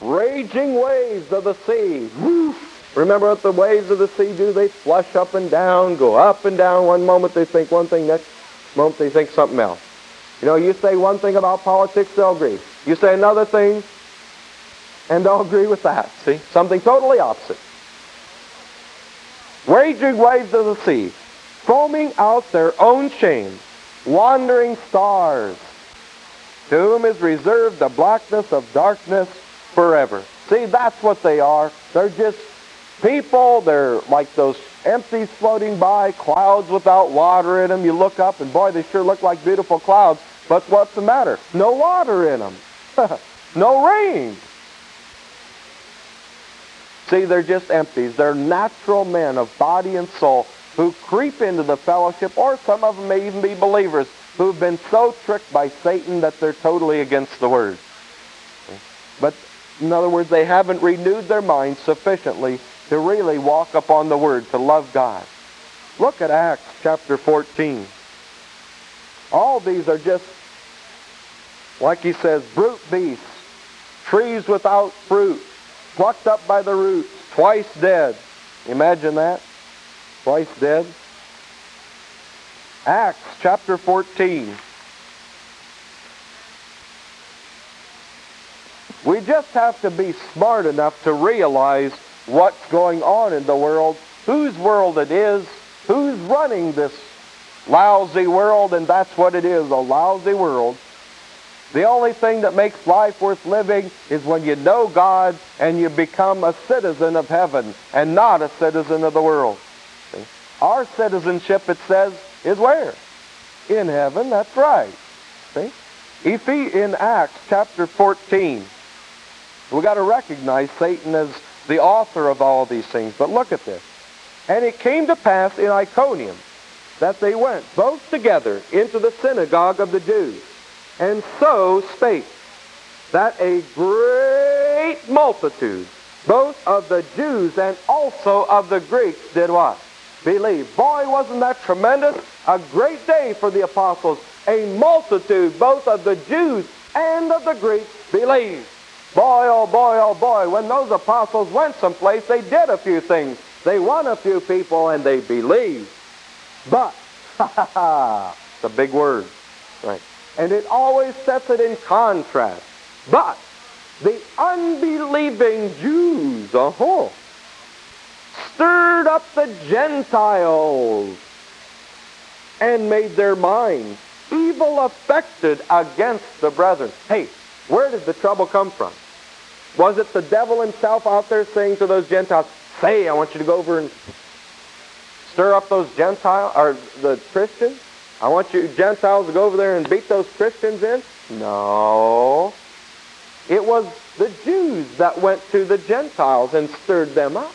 raging waves of the sea. Remember what the waves of the sea do? They flush up and down, go up and down. One moment they think one thing, next moment they think something else. You know, you say one thing about politics, they'll agree. You say another thing, and they'll agree with that. See? Something totally opposite. Raging waves of the sea, foaming out their own shame, wandering stars, to whom is reserved the blackness of darkness forever. See, that's what they are. They're just people. They're like those empties floating by, clouds without water in them. You look up, and boy, they sure look like beautiful clouds. But what's the matter? No water in them. no rain. See, they're just empties. They're natural men of body and soul who creep into the fellowship, or some of them may even be believers who've been so tricked by Satan that they're totally against the Word. But in other words, they haven't renewed their minds sufficiently to really walk upon the Word, to love God. Look at Acts chapter 14. All these are just, like he says, brute beasts, trees without fruit, plucked up by the roots, twice dead. Imagine that? Twice dead. Acts chapter 14. We just have to be smart enough to realize what's going on in the world, whose world it is, who's running this lousy world, and that's what it is, a lousy world. The only thing that makes life worth living is when you know God and you become a citizen of heaven and not a citizen of the world. See? Our citizenship, it says, is where? In heaven, that's right. See? If in Acts chapter 14, we got to recognize Satan as the author of all these things. But look at this. And it came to pass in Iconium that they went both together into the synagogue of the Jews, and so spake that a great multitude, both of the Jews and also of the Greeks, did what? Believe. Boy, wasn't that tremendous? A great day for the apostles. A multitude, both of the Jews and of the Greeks, believed. Boy, oh boy, oh boy, when those apostles went someplace, they did a few things. They won a few people and they believed. But, ha ha ha, it's a big word. Right. And it always sets it in contrast. But the unbelieving Jews, uh-huh, stirred up the Gentiles and made their minds evil affected against the brethren. Hey, where did the trouble come from? Was it the devil himself out there saying to those Gentiles, say, I want you to go over and stir up those Gentiles, or the Christians? I want you Gentiles to go over there and beat those Christians in? No. It was the Jews that went to the Gentiles and stirred them up.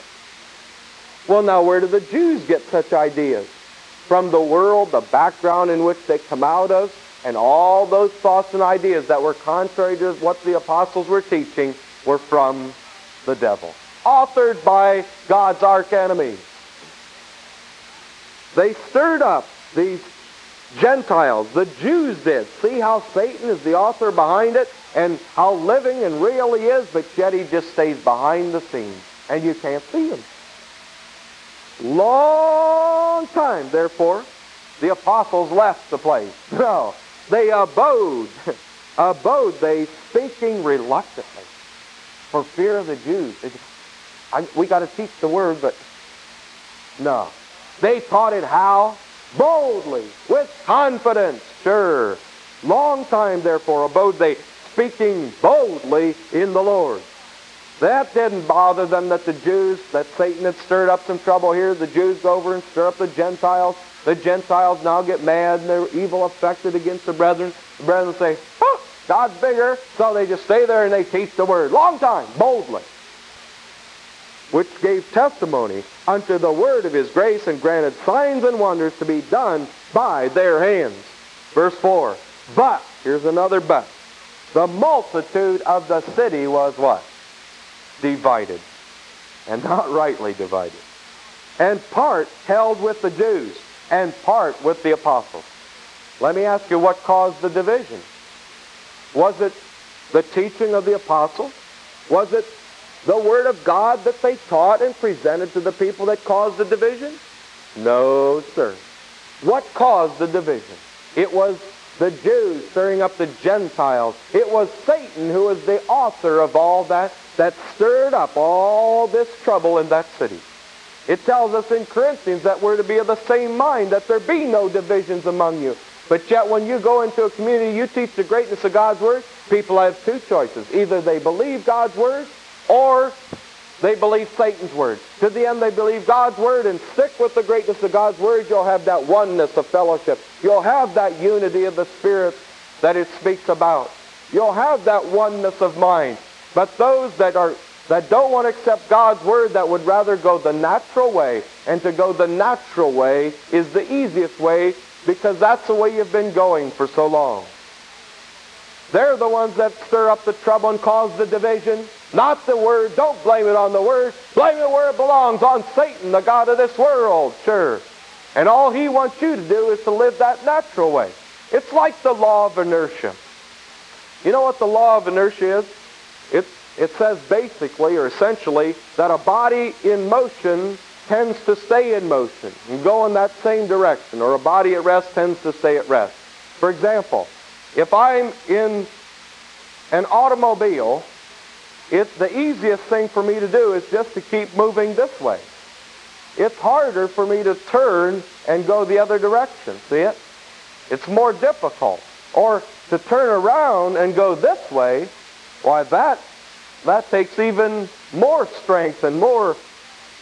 Well, now where do the Jews get such ideas? From the world, the background in which they come out of, and all those thoughts and ideas that were contrary to what the apostles were teaching were from the devil. Authored by God's archenemy. They stirred up these Gentiles. The Jews did. See how Satan is the author behind it and how living and real he is, but yet he just stays behind the scenes and you can't see him. Long time, therefore, the apostles left the place. No, they abode. abode, they speaking reluctantly for fear of the Jews. I, we got to teach the word, but no. They taught it how? Boldly, with confidence, sure. Long time, therefore, abode they, speaking boldly in the Lord. That didn't bother them that the Jews, that Satan had stirred up some trouble here. The Jews go over and stir up the Gentiles. The Gentiles now get mad and they're evil affected against the brethren. The brethren say, oh, God's bigger, so they just stay there and they teach the word. Long time, boldly. Which gave testimony unto the word of his grace and granted signs and wonders to be done by their hands. Verse 4. But, here's another but. The multitude of the city was what? Divided. And not rightly divided. And part held with the Jews, and part with the apostles. Let me ask you what caused the division? Was it the teaching of the apostles? Was it the Word of God that they taught and presented to the people that caused the division? No, sir. What caused the division? It was the Jews stirring up the Gentiles. It was Satan who was the author of all that, that stirred up all this trouble in that city. It tells us in Corinthians that we're to be of the same mind, that there be no divisions among you. But yet when you go into a community, you teach the greatness of God's Word, people have two choices. Either they believe God's Word or they believe Satan's Word. To the end they believe God's Word and stick with the greatness of God's Word, you'll have that oneness of fellowship. You'll have that unity of the Spirit that it speaks about. You'll have that oneness of mind. But those that are that don't want to accept God's word, that would rather go the natural way. And to go the natural way is the easiest way because that's the way you've been going for so long. They're the ones that stir up the trouble and cause the division, not the word. Don't blame it on the word. Blame it where it belongs, on Satan, the God of this world, sure. And all he wants you to do is to live that natural way. It's like the law of inertia. You know what the law of inertia is? It's it says basically or essentially that a body in motion tends to stay in motion and go in that same direction, or a body at rest tends to stay at rest. For example, if I'm in an automobile, it, the easiest thing for me to do is just to keep moving this way. It's harder for me to turn and go the other direction. See it? It's more difficult. Or to turn around and go this way, why that that takes even more strength and more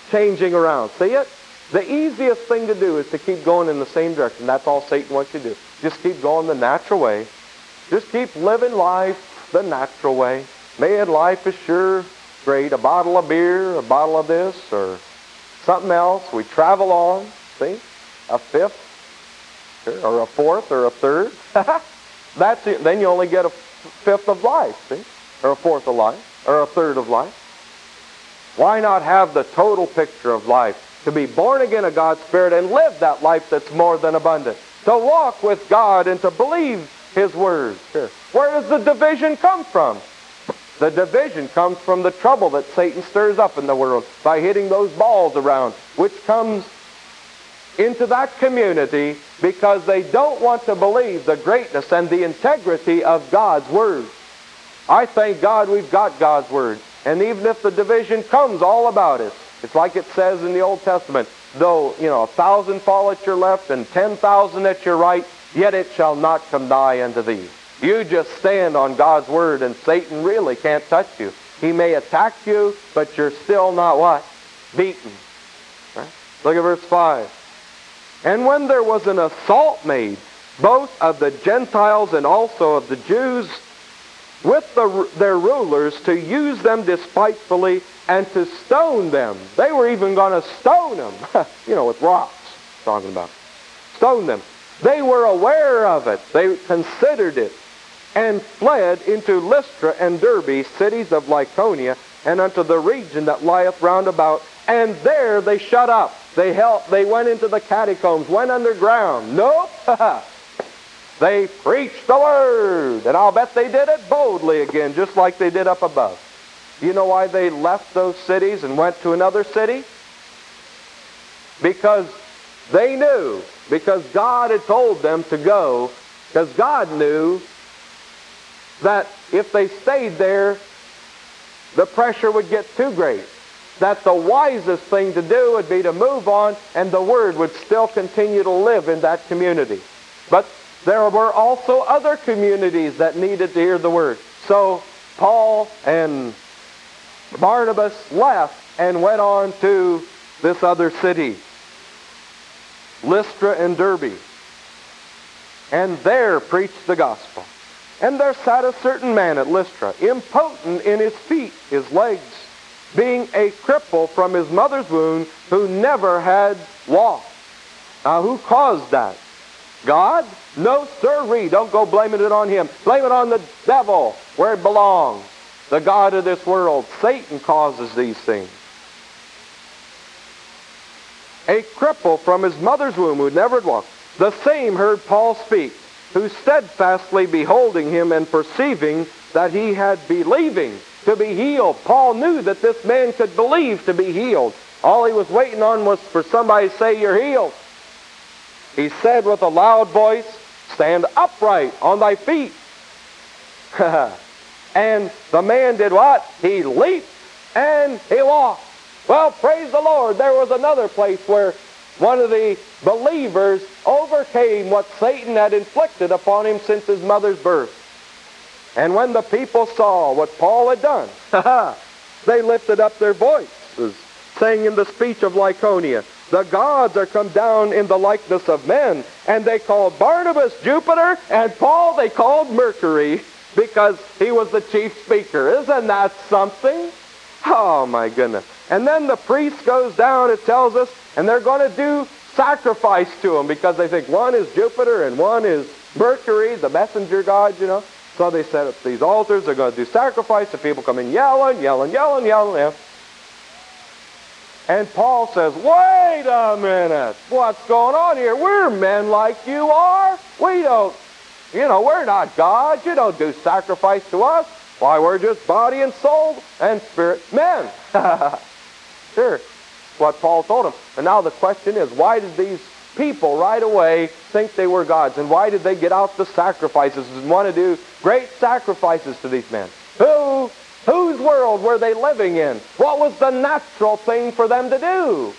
changing around. See it? The easiest thing to do is to keep going in the same direction. That's all Satan wants you to do. Just keep going the natural way. Just keep living life the natural way. Man, life is sure great. A bottle of beer, a bottle of this, or something else. We travel on. See? A fifth, or a fourth, or a third. That's it. Then you only get a fifth of life, see? Or a fourth of life or a third of life? Why not have the total picture of life? To be born again of God's Spirit and live that life that's more than abundant. To walk with God and to believe His Word. Sure. Where does the division come from? The division comes from the trouble that Satan stirs up in the world by hitting those balls around, which comes into that community because they don't want to believe the greatness and the integrity of God's Word. I thank God we've got God's Word. And even if the division comes all about us, it's like it says in the Old Testament, though, you know, a thousand fall at your left and ten thousand at your right, yet it shall not come nigh unto thee. You just stand on God's Word and Satan really can't touch you. He may attack you, but you're still not what? Beaten. Right? Look at verse 5. And when there was an assault made, both of the Gentiles and also of the Jews, with the, their rulers to use them despitefully and to stone them. They were even going to stone them, you know, with rocks, talking about. Stone them. They were aware of it. They considered it and fled into Lystra and Derbe, cities of Lycaonia, and unto the region that lieth round about. And there they shut up. They helped. They went into the catacombs, went underground. Nope. They preached the word. And I'll bet they did it boldly again, just like they did up above. You know why they left those cities and went to another city? Because they knew, because God had told them to go, because God knew that if they stayed there, the pressure would get too great. That the wisest thing to do would be to move on and the word would still continue to live in that community. But there were also other communities that needed to hear the word. So Paul and Barnabas left and went on to this other city, Lystra and Derbe, and there preached the gospel. And there sat a certain man at Lystra, impotent in his feet, his legs, being a cripple from his mother's womb, who never had walked. Now, who caused that? God? No, sirree. Don't go blaming it on him. Blame it on the devil, where it belongs. The God of this world. Satan causes these things. A cripple from his mother's womb who never had walked. The same heard Paul speak, who steadfastly beholding him and perceiving that he had believing. to be healed. Paul knew that this man could believe to be healed. All he was waiting on was for somebody to say, You're healed. He said with a loud voice, Stand upright on thy feet. and the man did what? He leaped and he walked. Well, praise the Lord. There was another place where one of the believers overcame what Satan had inflicted upon him since his mother's birth. And when the people saw what Paul had done, they lifted up their voices, saying in the speech of Lycaonia, the gods are come down in the likeness of men. And they called Barnabas Jupiter, and Paul they called Mercury, because he was the chief speaker. Isn't that something? Oh, my goodness. And then the priest goes down, it tells us, and they're going to do sacrifice to him because they think one is Jupiter and one is Mercury, the messenger god, you know. So they set up these altars. They're going to do sacrifice. The people come in yelling, yelling, yelling, yelling. And Paul says, wait a minute. What's going on here? We're men like you are. We don't, you know, we're not gods. You don't do sacrifice to us. Why, we're just body and soul and spirit men. sure. What Paul told them. And now the question is, why did these people right away think they were gods? And why did they get out the sacrifices and want to do great sacrifices to these men? Who Whose world were they living in? What was the natural thing for them to do?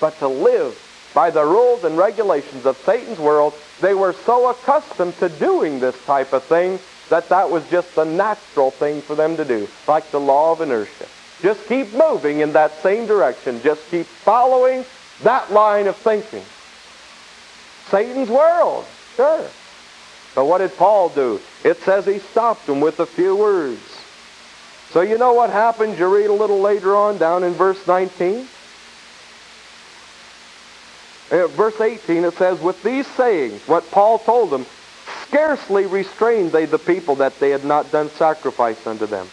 But to live by the rules and regulations of Satan's world, they were so accustomed to doing this type of thing that that was just the natural thing for them to do, like the law of inertia. Just keep moving in that same direction. Just keep following that line of thinking. Satan's world, sure. But what did Paul do? It says he stopped them with a few words. So you know what happens? You read a little later on down in verse 19. Uh, verse 18 it says, With these sayings, what Paul told them, scarcely restrained they the people that they had not done sacrifice unto them.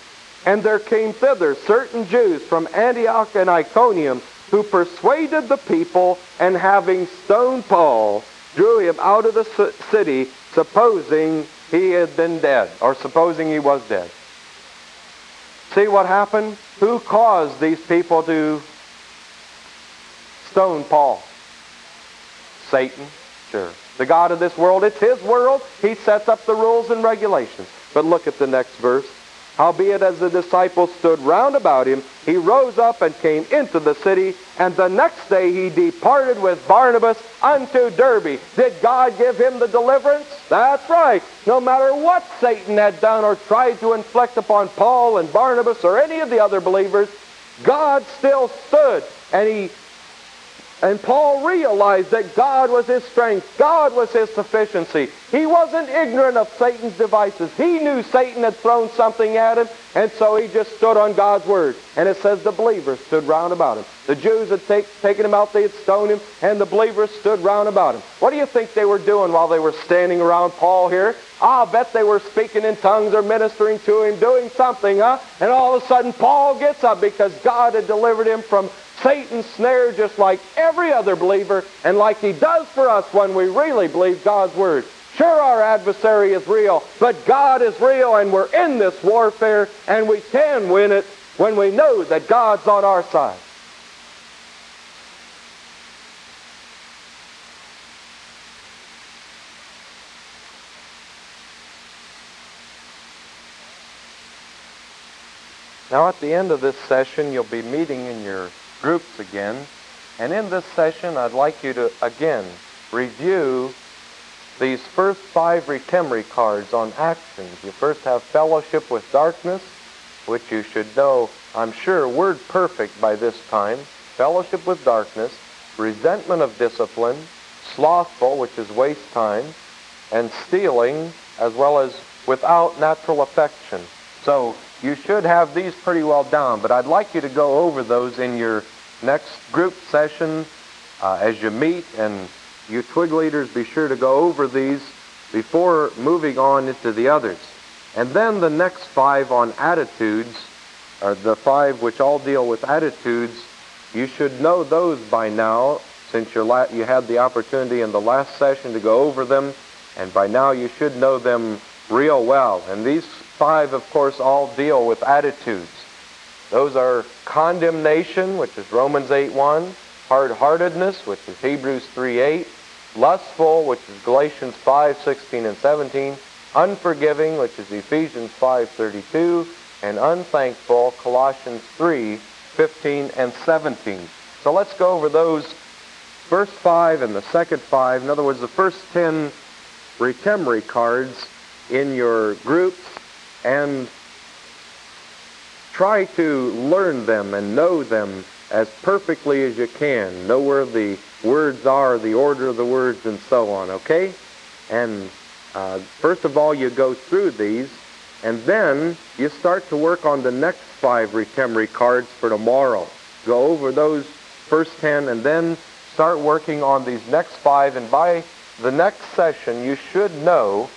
And there came thither certain Jews from Antioch and Iconium who persuaded the people, and having stoned Paul, drew him out of the city, supposing he had been dead, or supposing he was dead. See what happened? Who caused these people to stone Paul? Satan. Sure. The God of this world. It's his world. He sets up the rules and regulations. But look at the next verse. Howbeit, as the disciples stood round about him, he rose up and came into the city, and the next day he departed with Barnabas unto Derbe. Did God give him the deliverance? That's right. No matter what Satan had done or tried to inflict upon Paul and Barnabas or any of the other believers, God still stood, and he and Paul realized that God was his strength. God was his sufficiency. He wasn't ignorant of Satan's devices. He knew Satan had thrown something at him, and so he just stood on God's word. And it says the believers stood round about him. The Jews had take, taken him out, they had stoned him, and the believers stood round about him. What do you think they were doing while they were standing around Paul here? I'll bet they were speaking in tongues or ministering to him, doing something, huh? And all of a sudden Paul gets up because God had delivered him from Satan's snare just like every other believer and like he does for us when we really believe God's Word. Sure, our adversary is real, but God is real and we're in this warfare and we can win it when we know that God's on our side. Now at the end of this session, you'll be meeting in your groups again. And in this session, I'd like you to again review these first five retemory cards on actions. You first have fellowship with darkness, which you should know, I'm sure, word perfect by this time. Fellowship with darkness, resentment of discipline, slothful, which is waste time, and stealing, as well as without natural affection. So you should have these pretty well down, but I'd like you to go over those in your next group session uh, as you meet, and you twig leaders be sure to go over these before moving on into the others. And then the next five on attitudes, or the five which all deal with attitudes, you should know those by now since you you had the opportunity in the last session to go over them, and by now you should know them real well. And these five, of course, all deal with attitudes. Those are condemnation, which is Romans 8.1, hard-heartedness, which is Hebrews 3.8, lustful, which is Galatians 5:16 and 17, unforgiving, which is Ephesians 5:32, and unthankful, Colossians 3:15 and 17. So let's go over those first five and the second five. In other words, the first ten retemory cards in your groups and try to learn them and know them as perfectly as you can. Know where the words are, the order of the words, and so on, okay? And uh, first of all, you go through these, and then you start to work on the next five retemory cards for tomorrow. Go over those first ten, and then start working on these next five, and by the next session, you should know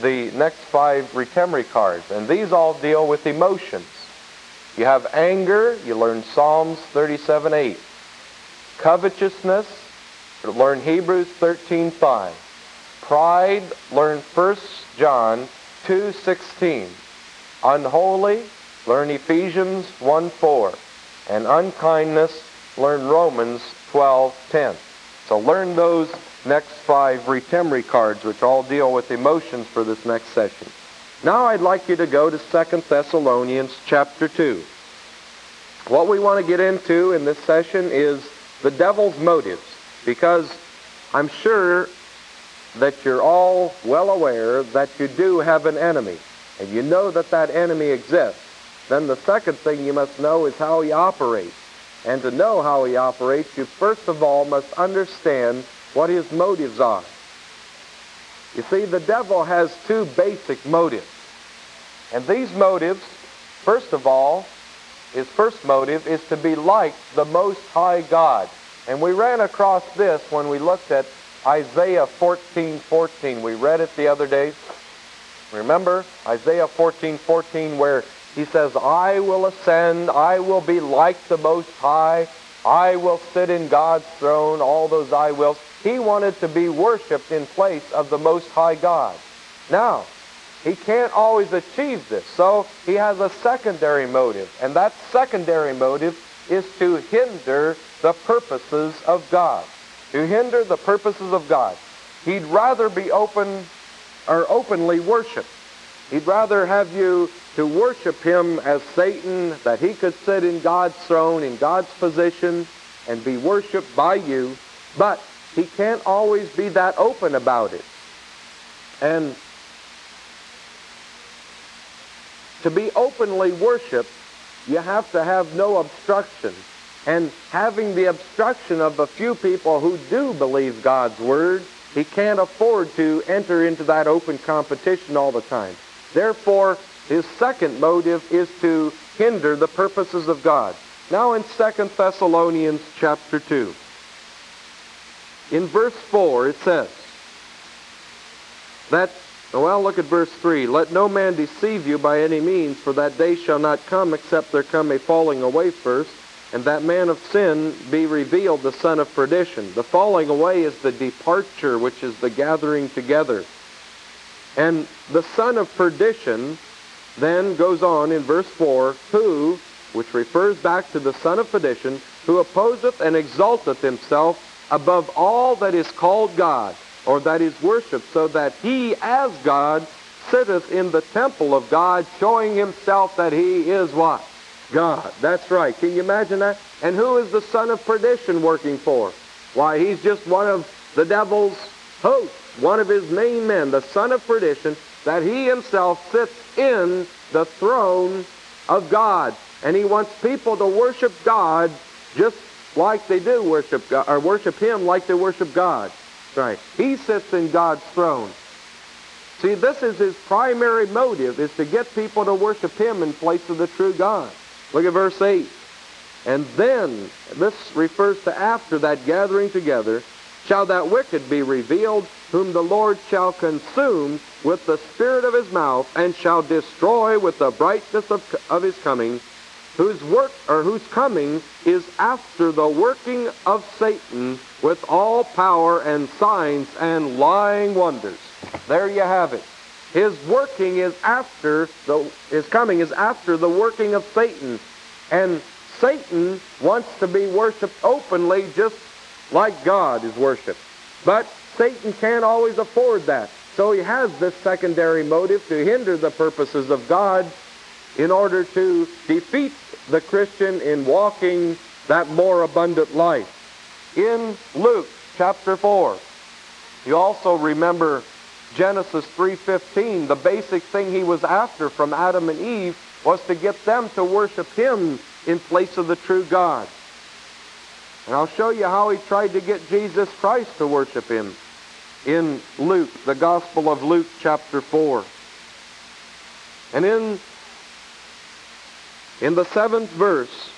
the next five retemory cards. And these all deal with emotions. You have anger, you learn Psalms 37 8. Covetousness, learn Hebrews 13:5. Pride, learn 1 John 2:16. Unholy, learn Ephesians 1 4. And unkindness, learn Romans 12:10. So learn those next five retemory cards, which all deal with emotions for this next session. Now I'd like you to go to 2 Thessalonians chapter 2. What we want to get into in this session is the devil's motives, because I'm sure that you're all well aware that you do have an enemy, and you know that that enemy exists. Then the second thing you must know is how he operates. And to know how he operates, you first of all must understand what his motives are. You see, the devil has two basic motives. And these motives, first of all, his first motive is to be like the Most High God. And we ran across this when we looked at Isaiah 14, 14. We read it the other day. Remember Isaiah 14, 14, where he says, I will ascend, I will be like the Most High, I will sit in God's throne, all those I wills. He wanted to be worshiped in place of the Most High God. Now, he can't always achieve this, so he has a secondary motive, and that secondary motive is to hinder the purposes of God. To hinder the purposes of God. He'd rather be open or openly worshiped. He'd rather have you to worship him as Satan, that he could sit in God's throne, in God's position, and be worshiped by you. But he can't always be that open about it. And to be openly worshiped, you have to have no obstruction. And having the obstruction of a few people who do believe God's word, he can't afford to enter into that open competition all the time. Therefore, his second motive is to hinder the purposes of God. Now in 2 Thessalonians chapter 2. In verse 4 it says that, oh, well, look at verse 3. Let no man deceive you by any means, for that day shall not come except there come a falling away first, and that man of sin be revealed, the son of perdition. The falling away is the departure, which is the gathering together. And the son of perdition then goes on in verse 4, who, which refers back to the son of perdition, who opposeth and exalteth himself above all that is called God, or that is worshipped, so that he as God sitteth in the temple of God, showing himself that he is what? God. That's right. Can you imagine that? And who is the son of perdition working for? Why, he's just one of the devil's hosts, one of his main men, the son of perdition, that he himself sits in the throne of God. And he wants people to worship God just like they do worship God, or worship him like they worship God. Right. He sits in God's throne. See, this is his primary motive, is to get people to worship him in place of the true God. Look at verse 8. And then, this refers to after that gathering together, shall that wicked be revealed, whom the Lord shall consume with the spirit of his mouth, and shall destroy with the brightness of, of his coming, whose work or whose coming is after the working of Satan with all power and signs and lying wonders. There you have it. His working is after the his coming is after the working of Satan. And Satan wants to be worshiped openly just like God is worshiped. But Satan can't always afford that. So he has this secondary motive to hinder the purposes of God in order to defeat the Christian in walking that more abundant life. In Luke chapter 4, you also remember Genesis 3.15, the basic thing he was after from Adam and Eve was to get them to worship him in place of the true God. And I'll show you how he tried to get Jesus Christ to worship him in Luke, the Gospel of Luke chapter 4. And in, in the seventh verse,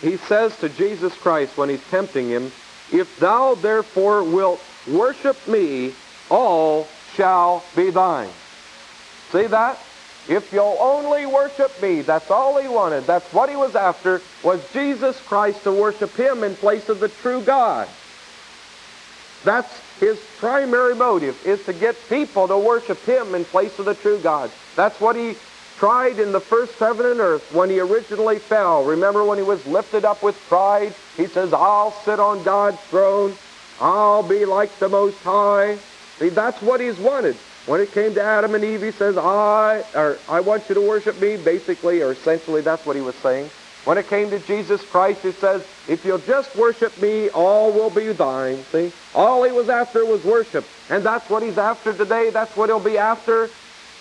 he says to Jesus Christ when he's tempting him, If thou therefore wilt worship me, all shall be thine. See that? If you'll only worship me, that's all he wanted. That's what he was after, was Jesus Christ to worship him in place of the true God. That's his primary motive, is to get people to worship him in place of the true God. That's what he tried in the first heaven and earth when he originally fell. Remember when he was lifted up with pride? He says, I'll sit on God's throne. I'll be like the Most High. See, that's what he's wanted. When it came to Adam and Eve, he says, I, or, I want you to worship me, basically, or essentially that's what he was saying. When it came to Jesus Christ, he says, if you'll just worship me, all will be thine. See? All he was after was worship. And that's what he's after today. That's what he'll be after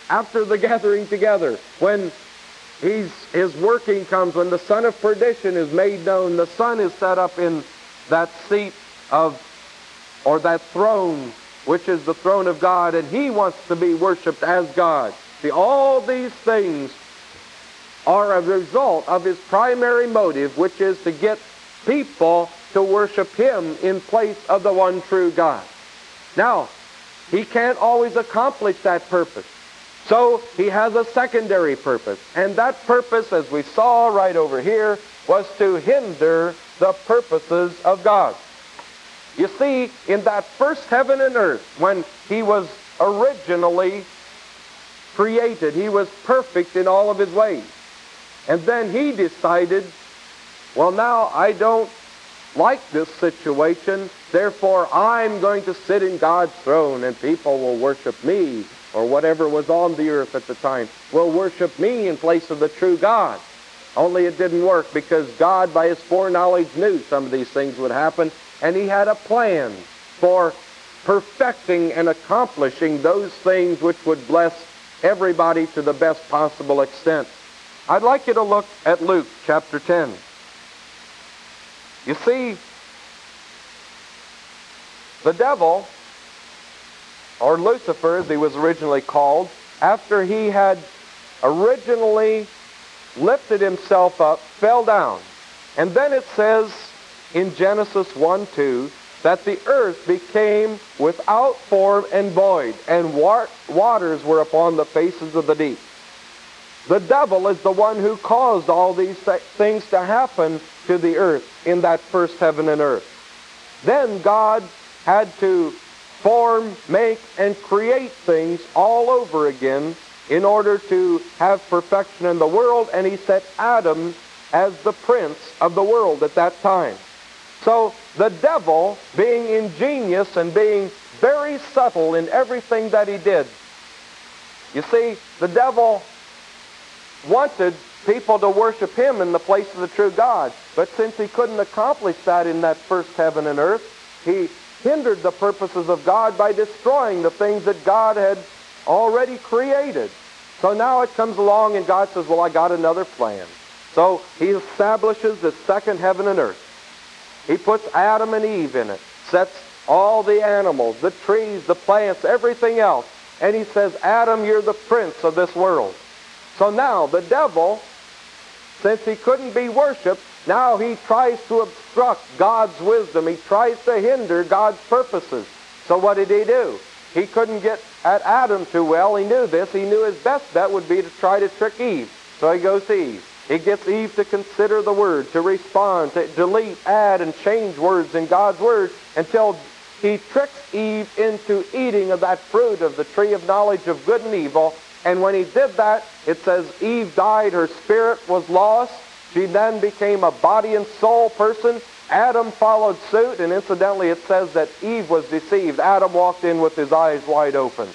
after the gathering together. When he's, his working comes, when the son of perdition is made known, the son is set up in that seat of, or that throne which is the throne of God, and he wants to be worshiped as God. See, all these things are a result of his primary motive, which is to get people to worship him in place of the one true God. Now, he can't always accomplish that purpose. So he has a secondary purpose. And that purpose, as we saw right over here, was to hinder the purposes of God. You see, in that first heaven and earth, when he was originally created, he was perfect in all of his ways. And then he decided, well, now I don't like this situation, therefore I'm going to sit in God's throne and people will worship me, or whatever was on the earth at the time, will worship me in place of the true God. Only it didn't work because God, by his foreknowledge, knew some of these things would happen, and he had a plan for perfecting and accomplishing those things which would bless everybody to the best possible extent. I'd like you to look at Luke chapter 10. You see, the devil, or Lucifer as he was originally called, after he had originally lifted himself up, fell down. And then it says in Genesis 1 2 that the earth became without form and void, and waters were upon the faces of the deep. The devil is the one who caused all these things to happen to the earth in that first heaven and earth. Then God had to form, make, and create things all over again in order to have perfection in the world, and he set Adam as the prince of the world at that time. So the devil, being ingenious and being very subtle in everything that he did, you see, the devil wanted people to worship him in the place of the true God. But since he couldn't accomplish that in that first heaven and earth, he hindered the purposes of God by destroying the things that God had already created. So now it comes along and God says, well, I got another plan. So he establishes the second heaven and earth. He puts Adam and Eve in it, sets all the animals, the trees, the plants, everything else. And he says, Adam, you're the prince of this world. So now the devil, since he couldn't be worshiped, now he tries to obstruct God's wisdom. He tries to hinder God's purposes. So what did he do? He couldn't get at Adam too well. He knew this. He knew his best bet would be to try to trick Eve. So he goes to Eve. He gets Eve to consider the word, to respond, to delete, add, and change words in God's word until he tricks Eve into eating of that fruit of the tree of knowledge of good and evil. And when he did that, it says Eve died, her spirit was lost, She then became a body and soul person. Adam followed suit, and incidentally, it says that Eve was deceived. Adam walked in with his eyes wide open.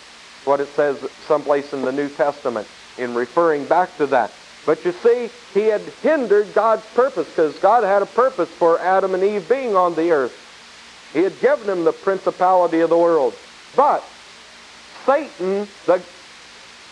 What it says someplace in the New Testament in referring back to that. But you see, he had hindered God's purpose because God had a purpose for Adam and Eve being on the earth. He had given them the principality of the world. But Satan, the,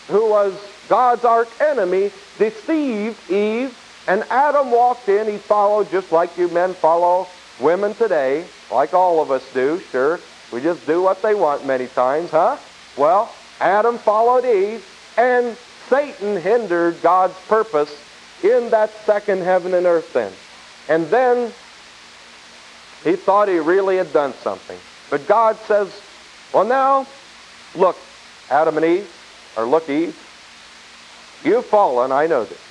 who was God's arch enemy, deceived Eve, and Adam walked in. He followed just like you men follow women today, like all of us do, sure. We just do what they want many times, huh? Well, Adam followed Eve, and Satan hindered God's purpose in that second heaven and earth then. And then he thought he really had done something. But God says, well now, look, Adam and Eve, or look Eve, you've fallen, I know this.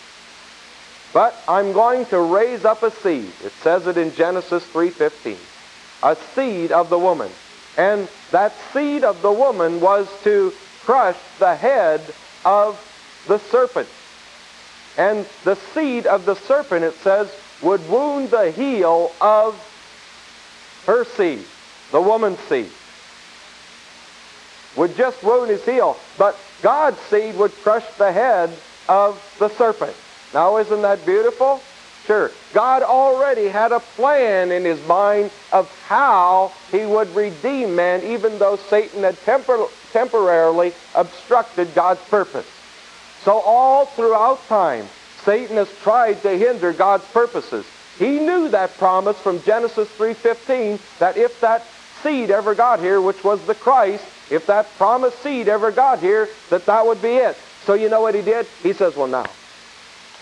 But I'm going to raise up a seed. It says it in Genesis 3.15. A seed of the woman. And that seed of the woman was to crush the head of the serpent. And the seed of the serpent, it says, would wound the heel of her seed, the woman's seed. Would just wound his heel. But God's seed would crush the head of the serpent. Now, isn't that beautiful? Sure. God already had a plan in his mind of how he would redeem man, even though Satan had tempor- temporarily obstructed God's purpose. So all throughout time, Satan has tried to hinder God's purposes. He knew that promise from Genesis 3.15 that if that seed ever got here, which was the Christ, if that promised seed ever got here, that that would be it. So you know what he did? He says, well now,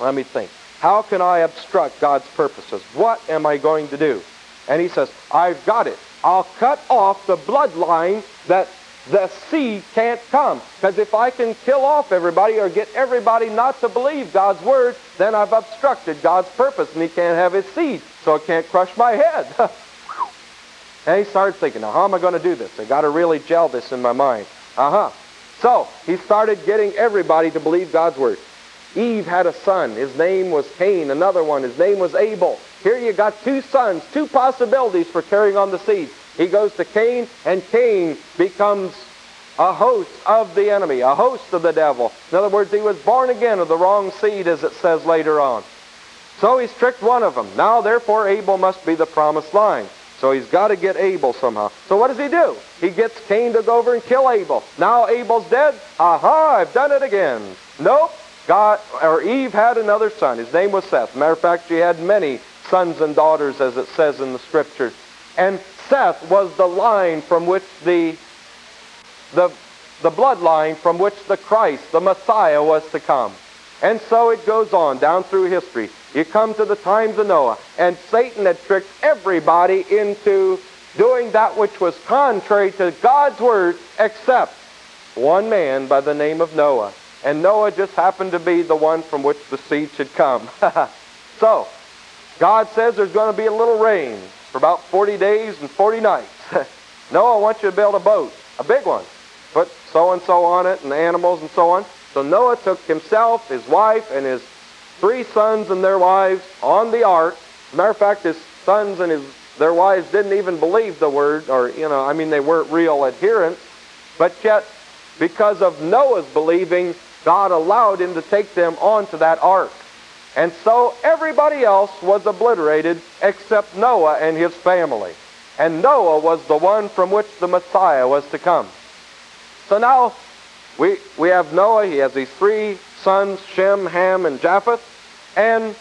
let me think. How can I obstruct God's purposes? What am I going to do? And he says, I've got it. I'll cut off the bloodline that the seed can't come. Because if I can kill off everybody or get everybody not to believe God's word, then I've obstructed God's purpose and he can't have his seed. So it can't crush my head. and he started thinking, now how am I going to do this? I got to really gel this in my mind. Uh-huh. So he started getting everybody to believe God's word. Eve had a son. His name was Cain. Another one. His name was Abel. Here you got two sons, two possibilities for carrying on the seed. He goes to Cain, and Cain becomes a host of the enemy, a host of the devil. In other words, he was born again of the wrong seed, as it says later on. So he's tricked one of them. Now, therefore, Abel must be the promised line. So he's got to get Abel somehow. So what does he do? He gets Cain to go over and kill Abel. Now Abel's dead. Aha, I've done it again. Nope. God or Eve had another son. His name was Seth. Matter of fact, she had many sons and daughters, as it says in the scriptures. And Seth was the line from which the, the, the bloodline from which the Christ, the Messiah, was to come. And so it goes on down through history. You come to the times of Noah, and Satan had tricked everybody into doing that which was contrary to God's word, except one man by the name of Noah. And Noah just happened to be the one from which the seed should come. so, God says there's going to be a little rain for about 40 days and 40 nights. Noah wants you to build a boat, a big one. Put so-and-so on it and animals and so on. So Noah took himself, his wife, and his three sons and their wives on the ark. matter of fact, his sons and his their wives didn't even believe the word, or, you know, I mean, they weren't real adherents. But yet, because of Noah's believing, God allowed him to take them onto that ark. And so everybody else was obliterated except Noah and his family. And Noah was the one from which the Messiah was to come. So now we, we have Noah. He has these three sons, Shem, Ham, and Japheth. And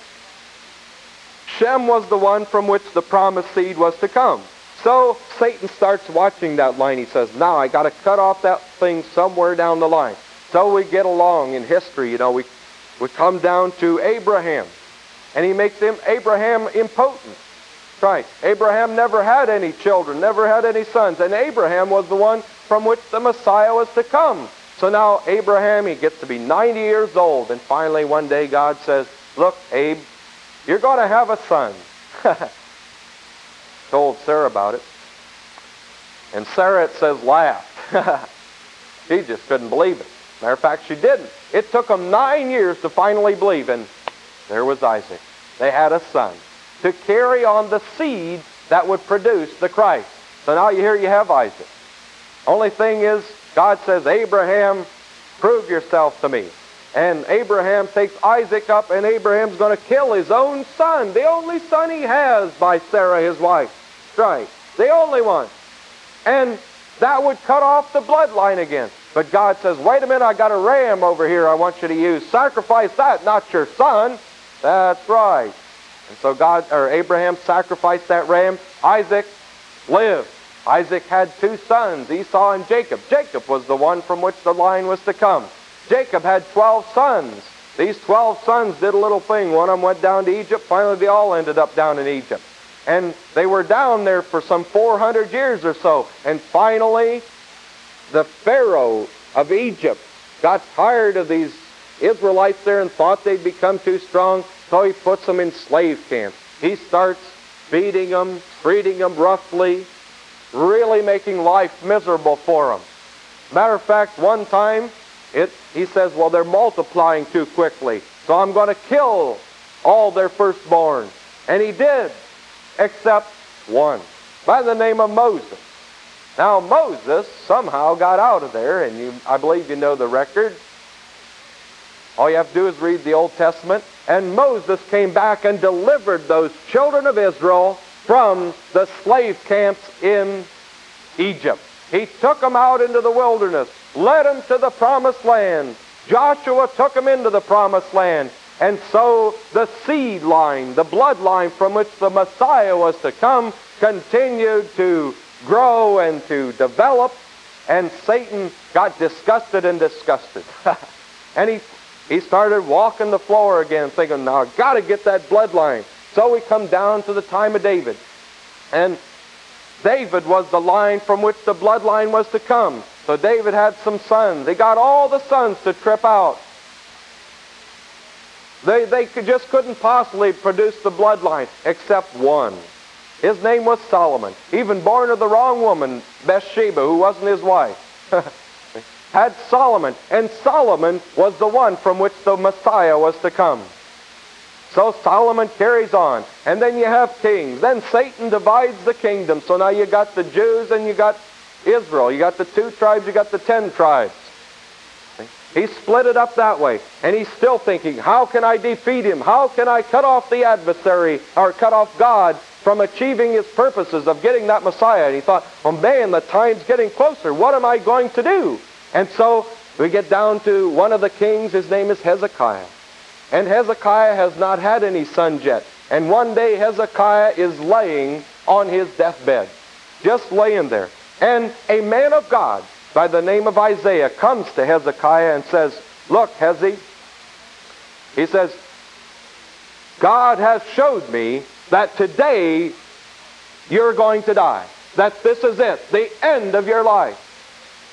Shem was the one from which the promised seed was to come. So Satan starts watching that line. He says, now I got to cut off that thing somewhere down the line. So we get along in history. You know, we we come down to Abraham. And he makes him Abraham impotent. Right. Abraham never had any children, never had any sons. And Abraham was the one from which the Messiah was to come. So now Abraham, he gets to be 90 years old. And finally one day God says, look, Abe, you're going to have a son. Told Sarah about it. And Sarah, it says, laughed. she just couldn't believe it. Matter of fact, she didn't. It took them nine years to finally believe, and there was Isaac. they had a son to carry on the seed that would produce the Christ. So now you here you have Isaac. Only thing is, God says, Abraham, prove yourself to me. And Abraham takes Isaac up, and Abraham's going to kill his own son, the only son he has by Sarah, his wife. Right. The only one. And that would cut off the bloodline again. But God says, wait a minute, I got a ram over here I want you to use. Sacrifice that, not your son. That's right. And so God or Abraham sacrificed that ram. Isaac lived. Isaac had two sons, Esau and Jacob. Jacob was the one from which the line was to come. Jacob had 12 sons. These 12 sons did a little thing. One of them went down to Egypt. Finally, they all ended up down in Egypt. And they were down there for some 400 years or so. And finally, the Pharaoh of Egypt got tired of these Israelites there and thought they'd become too strong, so he puts them in slave camps. He starts beating them, treating them roughly, really making life miserable for them. Matter of fact, one time, it, he says, well, they're multiplying too quickly, so I'm going to kill all their firstborn. And he did, except one, by the name of Moses. Now, Moses somehow got out of there, and you, I believe you know the record. All you have to do is read the Old Testament. And Moses came back and delivered those children of Israel from the slave camps in Egypt. He took them out into the wilderness, led them to the promised land. Joshua took them into the promised land. And so the seed line, the bloodline from which the Messiah was to come, continued to grow and to develop. And Satan got disgusted and disgusted. and he, he started walking the floor again, thinking, now I've got to get that bloodline. So we come down to the time of David. And David was the line from which the bloodline was to come. So David had some sons. They got all the sons to trip out. They, they could, just couldn't possibly produce the bloodline except one. His name was Solomon, even born of the wrong woman, Bathsheba, who wasn't his wife. had Solomon, and Solomon was the one from which the Messiah was to come. So Solomon carries on. And then you have kings. Then Satan divides the kingdom. So now you got the Jews and you got Israel. You got the two tribes, you got the ten tribes. He split it up that way. And he's still thinking, how can I defeat him? How can I cut off the adversary or cut off God from achieving his purposes of getting that Messiah? And he thought, oh man, the time's getting closer. What am I going to do? And so we get down to one of the kings. His name is Hezekiah. And Hezekiah has not had any sons yet. And one day Hezekiah is laying on his deathbed, just laying there. And a man of God by the name of Isaiah comes to Hezekiah and says, Look, Hezi, he says, God has showed me that today you're going to die. That this is it, the end of your life.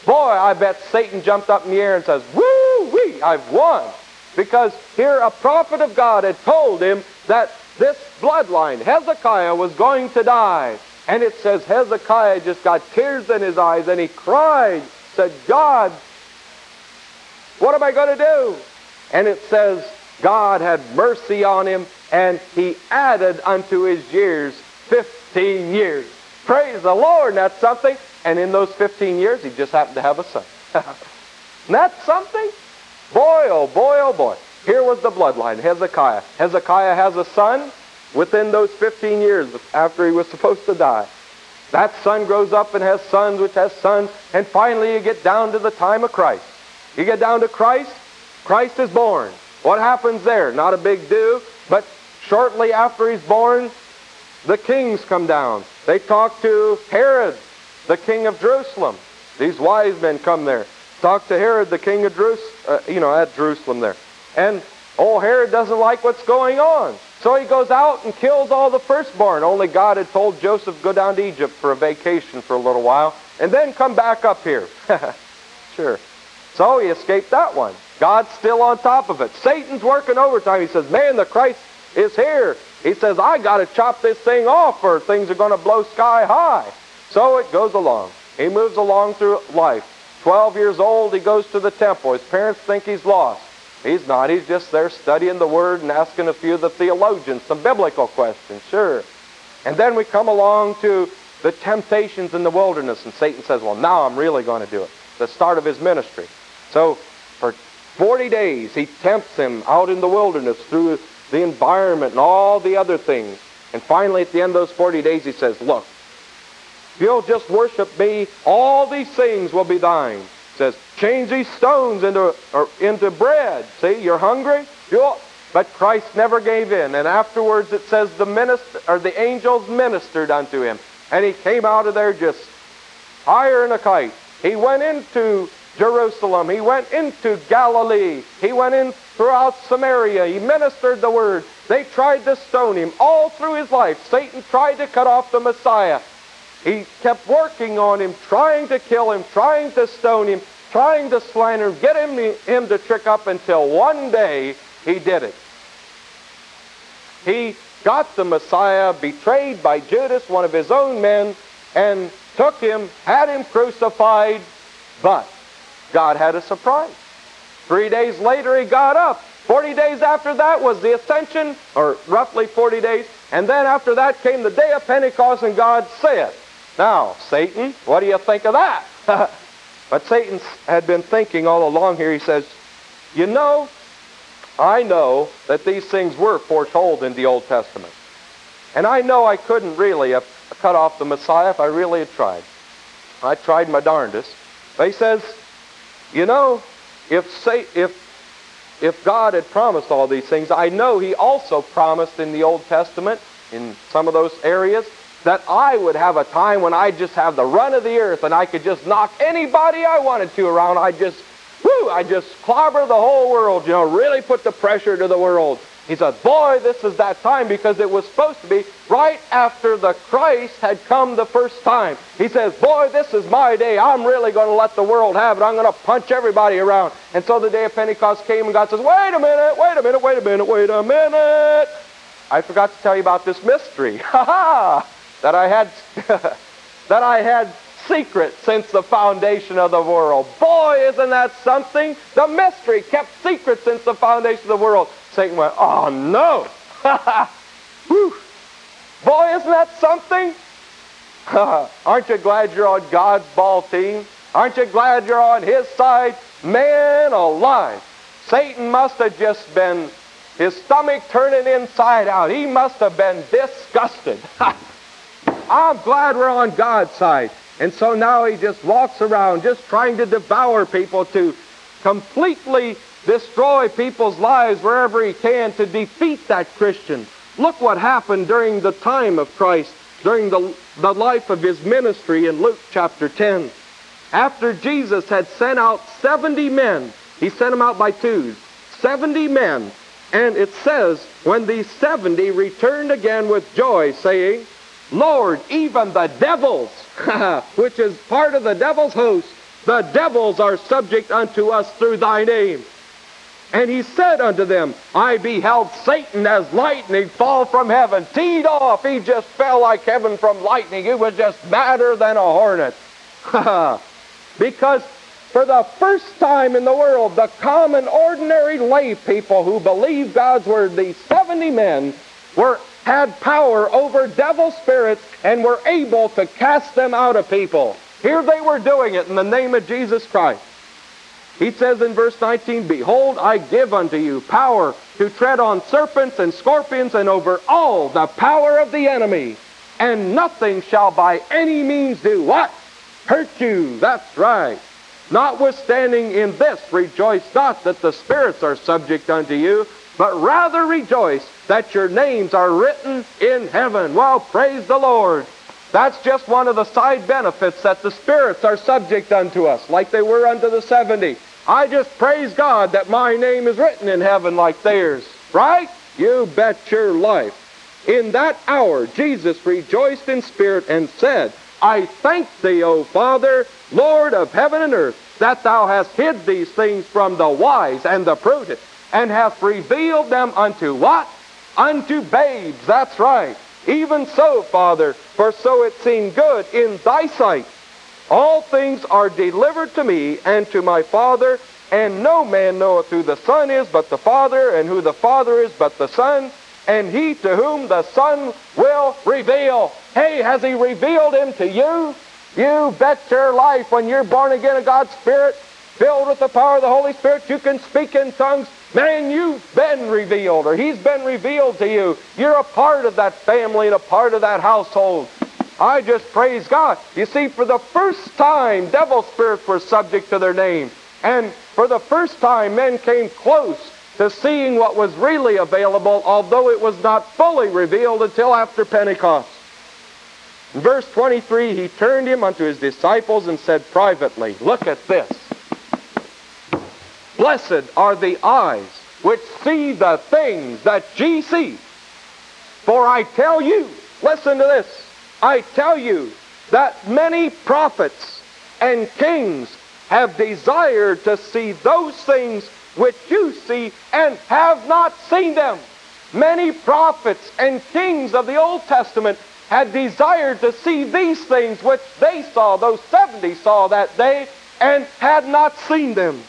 Boy, I bet Satan jumped up in the air and says, Woo wee, I've won. Because here a prophet of God had told him that this bloodline, Hezekiah, was going to die. And it says Hezekiah just got tears in his eyes and he cried, said, God, what am I going to do? And it says God had mercy on him and he added unto his years 15 years. Praise the Lord, that's something. And in those 15 years, he just happened to have a son. that's something. Boy, oh boy, oh boy. Here was the bloodline, Hezekiah. Hezekiah has a son within those 15 years after he was supposed to die. That son grows up and has sons which has sons, and finally you get down to the time of Christ. You get down to Christ, Christ is born. What happens there? Not a big do, but shortly after he's born, the kings come down. They talk to Herod, the king of Jerusalem. These wise men come there. Talk to Herod, the king of Jerusalem, uh, you know, at Jerusalem there. And old Herod doesn't like what's going on. So he goes out and kills all the firstborn. Only God had told Joseph go down to Egypt for a vacation for a little while and then come back up here. sure. So he escaped that one. God's still on top of it. Satan's working overtime. He says, man, the Christ is here. He says, I got to chop this thing off or things are going to blow sky high. So it goes along. He moves along through life. 12 years old, he goes to the temple. His parents think he's lost. He's not. He's just there studying the Word and asking a few of the theologians some biblical questions, sure. And then we come along to the temptations in the wilderness, and Satan says, Well, now I'm really going to do it. The start of his ministry. So for 40 days, he tempts him out in the wilderness through the environment and all the other things. And finally, at the end of those 40 days, he says, Look, if you'll just worship me, all these things will be thine. He says, change these stones into, into bread. See, you're hungry? You'll, but Christ never gave in. And afterwards it says the minister or the angels ministered unto him. And he came out of there just higher than a kite. He went into Jerusalem. He went into Galilee. He went in throughout Samaria. He ministered the word. They tried to stone him all through his life. Satan tried to cut off the Messiah. He kept working on him, trying to kill him, trying to stone him, trying to slander him, get him, him to trick up until one day he did it. He got the Messiah betrayed by Judas, one of his own men, and took him, had him crucified, but God had a surprise. Three days later, he got up. Forty days after that was the ascension, or roughly 40 days. And then after that came the day of Pentecost, and God said, Now, Satan, what do you think of that? but Satan had been thinking all along here. He says, You know, I know that these things were foretold in the Old Testament. And I know I couldn't really have cut off the Messiah if I really had tried. I tried my darndest. But he says, you know, if, say, if, if God had promised all these things, I know he also promised in the Old Testament, in some of those areas, that I would have a time when I'd just have the run of the earth and I could just knock anybody I wanted to around. I'd just whoo, I just clobber the whole world, you know, really put the pressure to the world. He said, boy, this is that time because it was supposed to be right after the Christ had come the first time. He says, boy, this is my day. I'm really going to let the world have it. I'm going to punch everybody around. And so the day of Pentecost came and God says, wait a minute, wait a minute, wait a minute, wait a minute. I forgot to tell you about this mystery. Ha ha! That I had, that I had secret since the foundation of the world. Boy, isn't that something? The mystery kept secret since the foundation of the world. Satan went, oh no. Boy, isn't that something? Aren't you glad you're on God's ball team? Aren't you glad you're on his side? Man alive. Satan must have just been, his stomach turning inside out. He must have been disgusted. I'm glad we're on God's side. And so now he just walks around just trying to devour people, to completely destroy people's lives wherever he can, to defeat that Christian. Look what happened during the time of Christ, during the, the life of his ministry in Luke chapter 10. After Jesus had sent out 70 men, he sent them out by twos, 70 men. And it says, when these 70 returned again with joy, saying, Lord, even the devils, which is part of the devil's host, the devils are subject unto us through thy name. And he said unto them, I beheld Satan as lightning fall from heaven. Teed off, he just fell like heaven from lightning. He was just madder than a hornet. because for the first time in the world, the common, ordinary lay people who believed God's word, these 70 men, were had power over devil spirits and were able to cast them out of people. Here they were doing it in the name of Jesus Christ. He says in verse 19, Behold, I give unto you power to tread on serpents and scorpions and over all the power of the enemy, and nothing shall by any means do what? Hurt you. That's right. Notwithstanding in this, rejoice not that the spirits are subject unto you, but rather rejoice that your names are written in heaven. Well, praise the Lord. That's just one of the side benefits that the spirits are subject unto us, like they were unto the 70. I just praise God that my name is written in heaven like theirs. Right? You bet your life. In that hour, Jesus rejoiced in spirit and said, I thank thee, O Father, Lord of heaven and earth, that thou hast hid these things from the wise and the prudent, and hast revealed them unto what? Unto babes. That's right. Even so, Father, for so it seemed good in thy sight. All things are delivered to me and to my Father, And no man knoweth who the Son is but the Father, and who the Father is but the Son, and he to whom the Son will reveal. Hey, has he revealed him to you? You bet your life when you're born again of God's Spirit, filled with the power of the Holy Spirit, you can speak in tongues. Man, you've been revealed, or he's been revealed to you. You're a part of that family and a part of that household. I just praise God. You see, for the first time, devil spirits were subject to their name. And for the first time, men came close to seeing what was really available, although it was not fully revealed until after Pentecost. In verse 23, he turned him unto his disciples and said privately, Look at this. Blessed are the eyes which see the things that ye see. For I tell you, listen to this, I tell you that many prophets and kings have desired to see those things which you see and have not seen them. Many prophets and kings of the Old Testament had desired to see these things which they saw, those 70 saw that day, and had not seen them.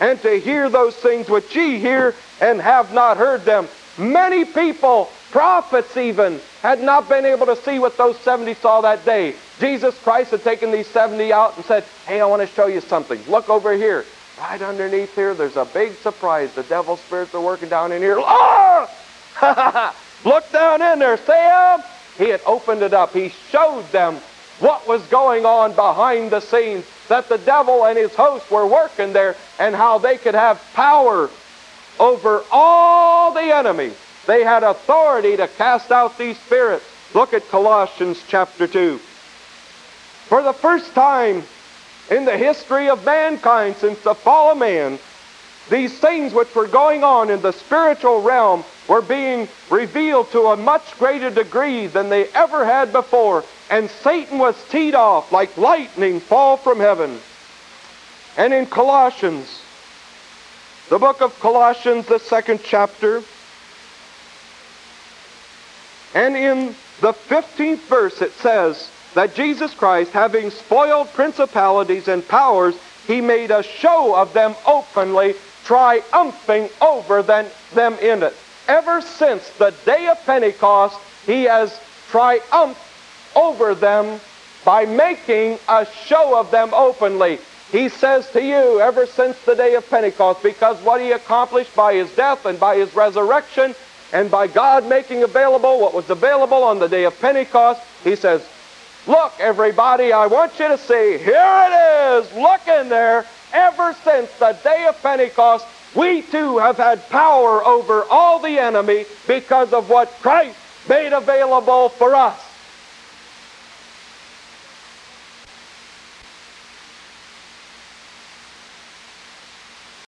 And to hear those things which ye hear and have not heard them. Many people, prophets even, had not been able to see what those 70 saw that day. Jesus Christ had taken these 70 out and said, Hey, I want to show you something. Look over here. Right underneath here, there's a big surprise. The devil spirits are working down in here. Ah! Look down in there, Sam. He had opened it up. He showed them what was going on behind the scenes, that the devil and his host were working there, and how they could have power over all the enemy. They had authority to cast out these spirits. Look at Colossians chapter 2. For the first time in the history of mankind since the fall of man, these things which were going on in the spiritual realm were being revealed to a much greater degree than they ever had before. And Satan was teed off like lightning fall from heaven. And in Colossians, the book of Colossians, the second chapter, and in the 15th verse it says that Jesus Christ, having spoiled principalities and powers, he made a show of them openly, triumphing over them, in it. Ever since the day of Pentecost, he has triumphed over them by making a show of them openly. He says to you, ever since the day of Pentecost, because what he accomplished by his death and by his resurrection, and by God making available what was available on the day of Pentecost, he says, Look, everybody, I want you to see, here it is, look in there. Ever since the day of Pentecost, we too have had power over all the enemy because of what Christ made available for us.